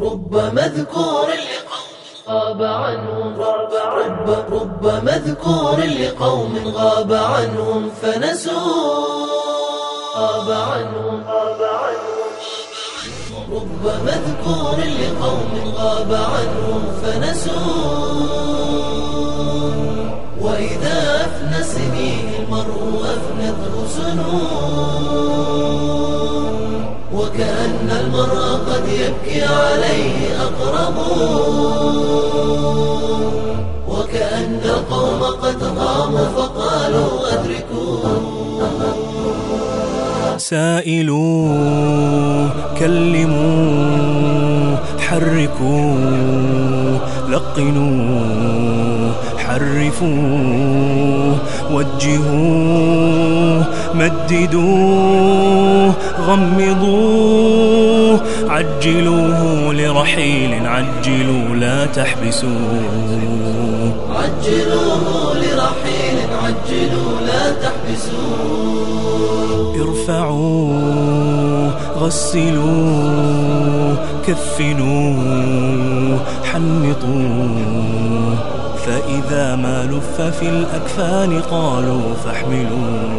رب مذكور غاب عنهم رب, رب, رب مذكور لقوم غاب عنهم فنسوا. غاب عنهم غاب عنهم. رب مذكور لقوم غاب عنهم فنسوا. وإذا أفنى سنين المرء أفنته سنون. وكأن المرء قد يبكي عليه أقرب. وكأن القوم قد قاموا فقالوا أدركوا. سائلوا كلموا حركوا لقنوا حرفوا وجهوا. مددوا غمضوا عجلوه لرحيل عجلوا لا تحبسوا عجلوه لرحيل عجلوا لا تحبسوا ارفعوا غسلوا كفنوا حنطوا فإذا ما لف في الأكفان قالوا فاحملوا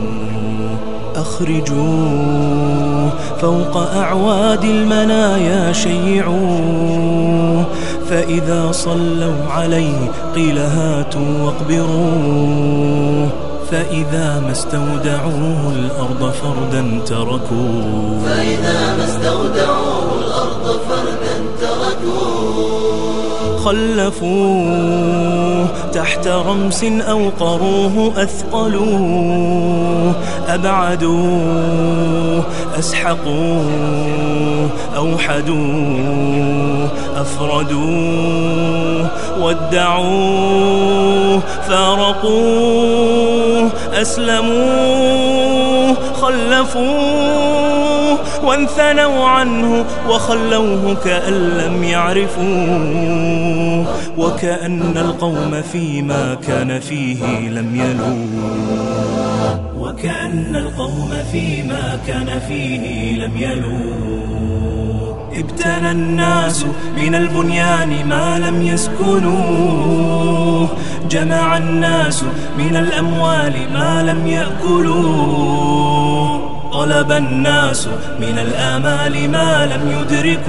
أخرجوا فوق أعواد المنايا شيعوا فإذا صلوا عليه قيل هاتوا واقبروا فإذا ما استودعوه الأرض فردا تركوا فإذا ما استودعوه خلفوه تحت رمس أوقروه أثقلوه أبعدوه أسحقوه أوحدوه أفردوه ودعوه فارقوه أسلموه خلفوه وانثنوا عنه وخلوه كأن لم يعرفوه وكأن القوم فيما كان فيه لم يلوه وكأن القوم فيما كان فيه لم يلوه ابتنى الناس من البنيان ما لم يسكنوه جمع الناس من الأموال ما لم يأكلوه طلب الناس من الآمال ما لم يدركوه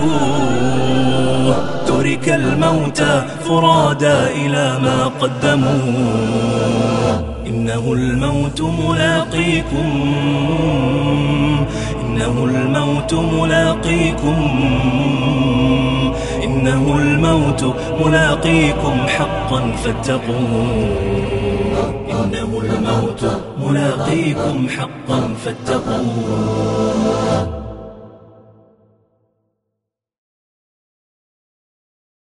ترك الموتى فرادا إلى ما قدموا. إنه الموت ملاقيكم. إنه الموت ملاقيكم. إنه الموت ملاقيكم حقا فاتقوه إنه الموت ملاقيكم حقا فاتقوه